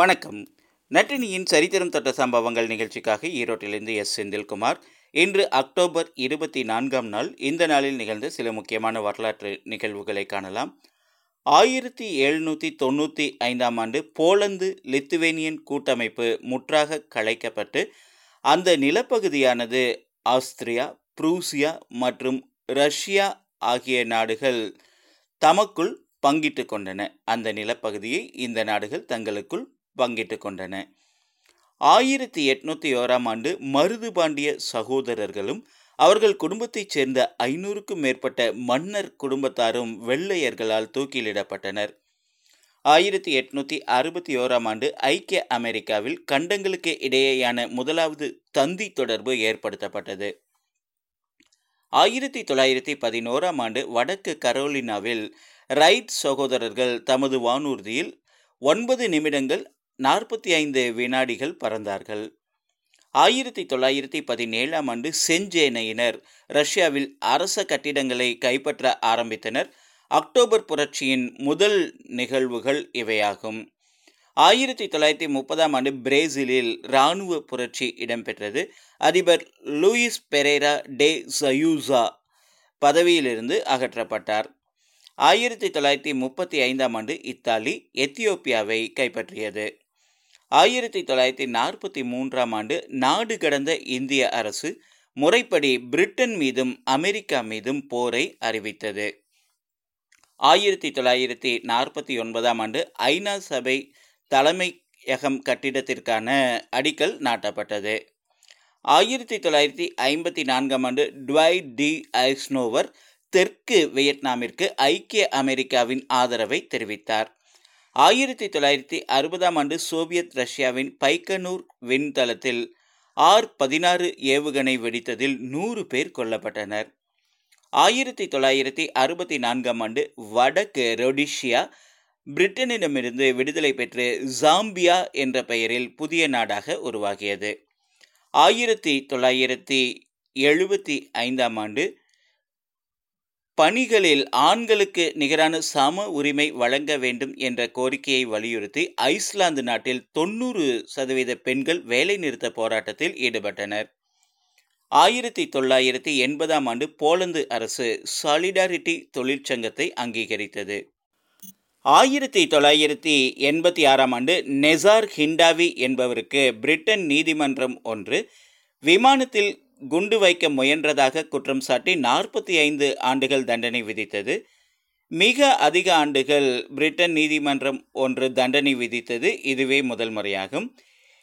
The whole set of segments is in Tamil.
வணக்கம். நட்டினியின் சரித்திரம் தொட்ட சம்பவங்கள் நிகழ்ச்சிக்காக ஈரோட்டிலிருந்து எஸ். செந்தில்குமார். இன்று அக்டோபர் இருபத்தி நான்காம் நாள் இந்த நாளில் நிகழ்ந்த சில முக்கியமான வரலாற்று நிகழ்வுகளை காணலாம். ஆயிரத்தி எழுநூற்றி தொண்ணூற்றி ஐந்தாம் ஆண்டு போலந்து லித்துவேனியன் கூட்டமைப்பு முற்றாக கலைக்கப்பட்டு அந்த நிலப்பகுதியானது ஆஸ்திரியா புரூசியா மற்றும் ரஷ்யா ஆகிய நாடுகள் தமக்குள் பங்கிட்டு கொண்டன. அந்த நிலப்பகுதியை இந்த நாடுகள் தங்களுக்குள் பங்கிட்டு கொண்டன. ஆயிரத்தி எட்நூத்தி ஓராம் ஆண்டு மருது பாண்டிய சகோதரர்களும் அவர்கள் குடும்பத்தைச் சேர்ந்த ஐநூறுக்கும் மேற்பட்ட மன்னர் குடும்பத்தாரும் வெள்ளையர்களால் தூக்கிலிடப்பட்டனர். ஆயிரத்தி எட்நூத்தி அறுபத்தி ஓராம் ஆண்டு ஐக்கிய அமெரிக்காவில் கண்டங்களுக்கு இடையேயான முதலாவது தந்தி தொடர்பு ஏற்படுத்தப்பட்டது. ஆயிரத்தி தொள்ளாயிரத்தி பதினோராம் ஆண்டு வடக்கு கரோலினாவில் ரைட் சகோதரர்கள் தமது வானூர்தியில் ஒன்பது நிமிடங்கள் நாற்பத்தி ஐந்து வினாடிகள் பறந்தார்கள். ஆயிரத்தி தொள்ளாயிரத்தி பதினேழாம் ஆண்டு செஞ்சேனையினர் ரஷ்யாவில் அரச கட்டிடங்களை கைப்பற்ற ஆரம்பித்தனர். அக்டோபர் புரட்சியின் முதல் நிகழ்வுகள் இவையாகும். ஆயிரத்தி தொள்ளாயிரத்தி முப்பதாம் ஆண்டு பிரேசிலில் இராணுவ புரட்சி இடம்பெற்றது. அதிபர் லூயிஸ் பெரேரா டே சயூசா பதவியிலிருந்து அகற்றப்பட்டார். ஆயிரத்தி தொள்ளாயிரத்தி முப்பத்தி ஐந்தாம் ஆண்டு இத்தாலி எத்தியோப்பியாவை கைப்பற்றியது. ஆயிரத்தி தொள்ளாயிரத்தி நாற்பத்தி மூன்றாம் ஆண்டு நாடு கடந்த இந்திய அரசு முறைப்படி பிரிட்டன் மீதும் அமெரிக்கா மீதும் போரை அறிவித்தது. ஆயிரத்தி தொள்ளாயிரத்தி நாற்பத்தி ஒன்பதாம் ஆண்டு ஐநா சபை தலைமையகம் கட்டிடத்திற்கான அடிக்கல் நாட்டப்பட்டது. ஆயிரத்தி தொள்ளாயிரத்தி ஐம்பத்தி நான்காம் ஆண்டு டுவை டி. ஐஸ்னோவர் தெற்கு வியட்நாமிற்கு ஐக்கிய அமெரிக்காவின் ஆதரவை தெரிவித்தார். ஆயிரத்தி தொள்ளாயிரத்தி அறுபதாம் ஆண்டு சோவியத் ரஷ்யாவின் பைக்கனூர் விண்தளத்தில் ஆர் பதினாறு ஏவுகணை வெடித்ததில் நூறு பேர் கொல்லப்பட்டனர். ஆயிரத்தி தொள்ளாயிரத்தி அறுபத்தி நான்காம் ஆண்டு வடக்கு ரொடிஷியா பிரிட்டனிடமிருந்து விடுதலை பெற்று ஜாம்பியா என்ற பெயரில் புதிய நாடாக உருவாகியது. ஆயிரத்தி தொள்ளாயிரத்தி எழுபத்தி ஐந்தாம் ஆண்டு பணிகளில் ஆண்களுக்கு நிகரான சம உரிமை வழங்க வேண்டும் என்ற கோரிக்கையை வலியுறுத்தி ஐஸ்லாந்து நாட்டில் தொண்ணூறு சதவீத பெண்கள் வேலைநிறுத்த போராட்டத்தில் ஈடுபட்டனர். ஆயிரத்தி தொள்ளாயிரத்தி எண்பதாம் ஆண்டு போலந்து அரசு சாலிடாரிட்டி தொழிற்சங்கத்தை அங்கீகரித்தது. ஆயிரத்தி தொள்ளாயிரத்தி எண்பத்தி ஆறாம் ஆண்டு நெசார் ஹிண்டாவி என்பவருக்கு பிரிட்டன் நீதிமன்றம் ஒன்று விமானத்தில் குண்டு வைக்க முயன்றதாக குற்றம் சாட்டி நாற்பத்தி ஐந்து ஆண்டுகள் தண்டனை விதித்தது. மிக அதிக ஆண்டுகள் பிரிட்டன் நீதிமன்றம் ஒன்று தண்டனை விதித்தது இதுவே முதல் முறையாகும்.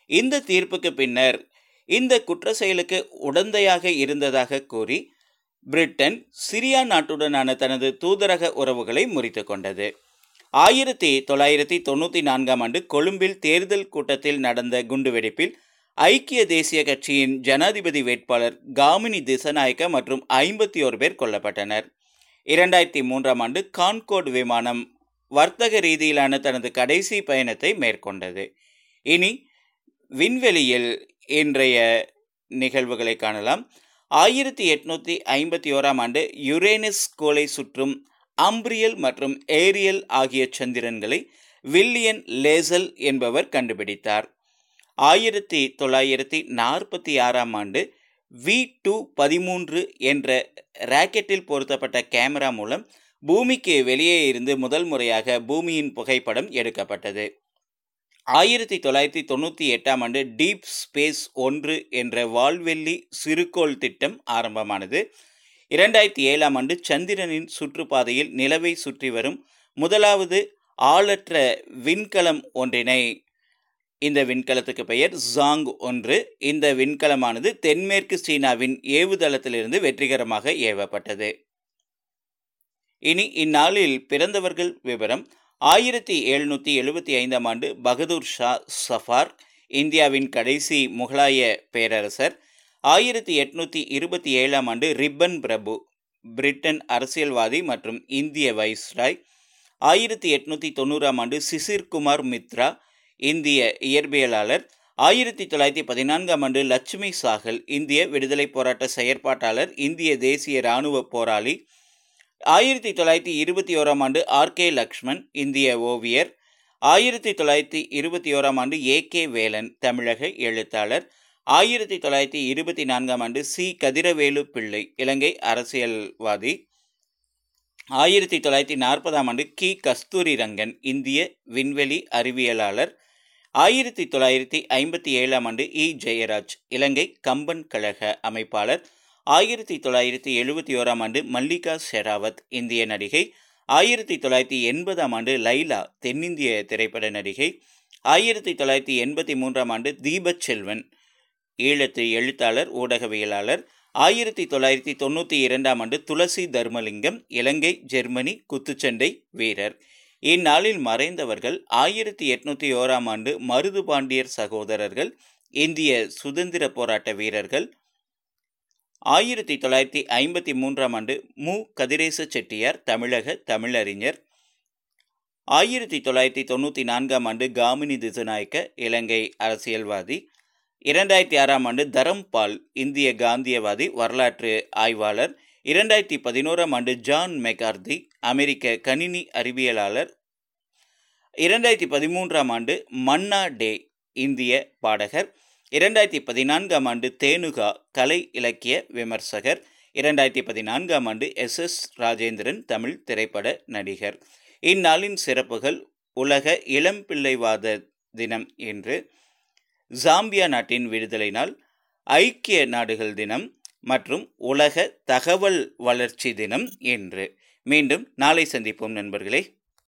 இந்த தீர்ப்புக்கு பின்னர் இந்த குற்ற செயலுக்கு உடந்தையாக இருந்ததாக கூறி பிரிட்டன் சிரியா நாட்டுடனான தனது தூதரக உறவுகளை முறித்து கொண்டது. ஆயிரத்தி தொள்ளாயிரத்தி தொண்ணூற்றி நான்காம் ஆண்டு கொழும்பில் தேர்தல் கூட்டத்தில் நடந்த குண்டுவெடிப்பில் ஐக்கிய தேசிய கட்சியின் ஜனாதிபதி வேட்பாளர் காமினி திசநாயக்க மற்றும் ஐம்பத்தி ஒரு பேர் கொல்லப்பட்டனர். இரண்டாயிரத்தி மூன்றாம் ஆண்டு கான்கோட் விமானம் வர்த்தக ரீதியிலான தனது கடைசி பயணத்தை மேற்கொண்டது. இனி விண்வெளியில் இன்றைய நிகழ்வுகளை காணலாம். ஆயிரத்தி எட்நூற்றி ஐம்பத்தி ஓராம் ஆண்டு யுரேனஸ் கோளை சுற்றும் அம்ப்ரியல் மற்றும் ஏரியல் ஆகிய சந்திரன்களை வில்லியன் லேசல் என்பவர் கண்டுபிடித்தார். ஆயிரத்தி தொள்ளாயிரத்தி நாற்பத்தி ஆறாம் ஆண்டு வி டூ பதிமூன்று என்ற ராக்கெட்டில் பொருத்தப்பட்ட கேமரா மூலம் பூமிக்கு வெளியே இருந்து முதல் முறையாக பூமியின் புகைப்படம் எடுக்கப்பட்டது. ஆயிரத்தி தொள்ளாயிரத்தி தொண்ணூற்றி எட்டாம் ஆண்டு டீப் ஸ்பேஸ் ஒன்று என்ற வால்வெள்ளி சிறுகோள் திட்டம் ஆரம்பமானது. இரண்டாயிரத்தி ஏழாம் ஆண்டு சந்திரனின் சுற்றுப்பாதையில் நிலவை சுற்றி வரும் முதலாவது ஆளற்ற விண்கலம் ஒன்றினை இந்த விண்கலத்துக்கு பெயர் ஜாங் ஒன்று. இந்த விண்கலமானது தென்மேற்கு சீனாவின் ஏவுதளத்திலிருந்து வெற்றிகரமாக ஏவப்பட்டது. இனி இந்நாளில் பிறந்தவர்கள் விவரம். ஆயிரத்தி எழுநூற்றி எழுபத்தி ஐந்தாம் ஆண்டு பகதூர் ஷா சஃபார் இந்தியாவின் கடைசி முகலாய பேரரசர். ஆயிரத்தி எட்நூற்றி இருபத்தி ஏழாம் ஆண்டு ரிப்பன் பிரபு பிரிட்டன் அரசியல்வாதி மற்றும் இந்திய வைஸ்ராய். ஆயிரத்தி எட்நூற்றி தொண்ணூறாம் ஆண்டு சிசிர்குமார் மித்ரா இந்திய இயற்பியலாளர். ஆயிரத்தி தொள்ளாயிரத்தி பதினான்காம் ஆண்டு லட்சுமி சாகல் இந்திய விடுதலை போராட்ட செயற்பாட்டாளர் இந்திய தேசிய இராணுவ போராளி. ஆயிரத்தி தொள்ளாயிரத்தி இருபத்தி ஓராம் ஆண்டு ஆர். கே. லக்ஷ்மண் இந்திய ஓவியர். ஆயிரத்தி தொள்ளாயிரத்தி இருபத்தி ஓராம் ஆண்டு ஏ. கே. வேலன் தமிழக எழுத்தாளர். ஆயிரத்தி தொள்ளாயிரத்தி இருபத்தி நான்காம் ஆண்டு சி. கதிரவேலு பிள்ளை இலங்கை அரசியல்வாதி. ஆயிரத்தி தொள்ளாயிரத்தி நாற்பதாம் ஆண்டு கி. கஸ்தூரி ரங்கன் இந்திய விண்வெளி அறிவியலாளர். ஆயிரத்தி தொள்ளாயிரத்தி ஐம்பத்தி ஏழாம் ஆண்டு இ. ஜெயராஜ் இலங்கை கம்பன் கழக அமைப்பாளர். ஆயிரத்தி தொள்ளாயிரத்தி எழுபத்தி ஓராம் ஆண்டு மல்லிகா ஷெராவத் இந்திய நடிகை. ஆயிரத்தி தொள்ளாயிரத்தி எண்பதாம் ஆண்டு லைலா தென்னிந்திய திரைப்பட நடிகை. ஆயிரத்தி தொள்ளாயிரத்தி எண்பத்தி மூன்றாம் ஆண்டு தீபச் செல்வன் ஈழத்து எழுத்தாளர் ஊடகவியலாளர். ஆயிரத்தி தொள்ளாயிரத்தி தொண்ணூற்றி இரண்டாம் ஆண்டு துளசி தர்மலிங்கம் இலங்கை ஜெர்மனி குத்துச்சண்டை வீரர். இந்நாளில் மறைந்தவர்கள் ஆயிரத்தி எட்நூத்தி ஓராம் ஆண்டு மருது பாண்டியர் சகோதரர்கள் இந்திய சுதந்திர போராட்ட வீரர்கள் ஆயிரத்தி தொள்ளாயிரத்தி ஐம்பத்தி மூன்றாம் ஆண்டு மு. கதிரேச செட்டியார் தமிழக தமிழறிஞர் ஆயிரத்தி தொள்ளாயிரத்தி தொண்ணூற்றி நான்காம் ஆண்டு காமினி திசுநாயக்க இலங்கை அரசியல்வாதி இரண்டாயிரத்தி ஆறாம் ஆண்டு தரம்பால் இந்திய காந்தியவாதி வரலாற்று ஆய்வாளர் இரண்டாயிரத்தி பதினோராம் ஆண்டு ஜான் மெகார்தி அமெரிக்க கணினி அறிவியலாளர். இரண்டாயிரத்தி பதிமூன்றாம் ஆண்டு மன்னா டே இந்திய பாடகர். இரண்டாயிரத்தி பதினான்காம் ஆண்டு தேனுகா கலை இலக்கிய விமர்சகர். இரண்டாயிரத்தி பதினான்காம் ஆண்டு எஸ் எஸ் ராஜேந்திரன் தமிழ் திரைப்பட நடிகர். இந்நாளின் சிறப்புகள் உலக இளம்பிள்ளைவாத தினம் என்று. ஜாம்பியா நாட்டின் விடுதலை நாள் ஐக்கிய நாடுகள் தினம். மற்றும் உலக தகவல் வளர்ச்சி தினம் என்று மீண்டும் நாளை சந்திப்போம் நண்பர்களே.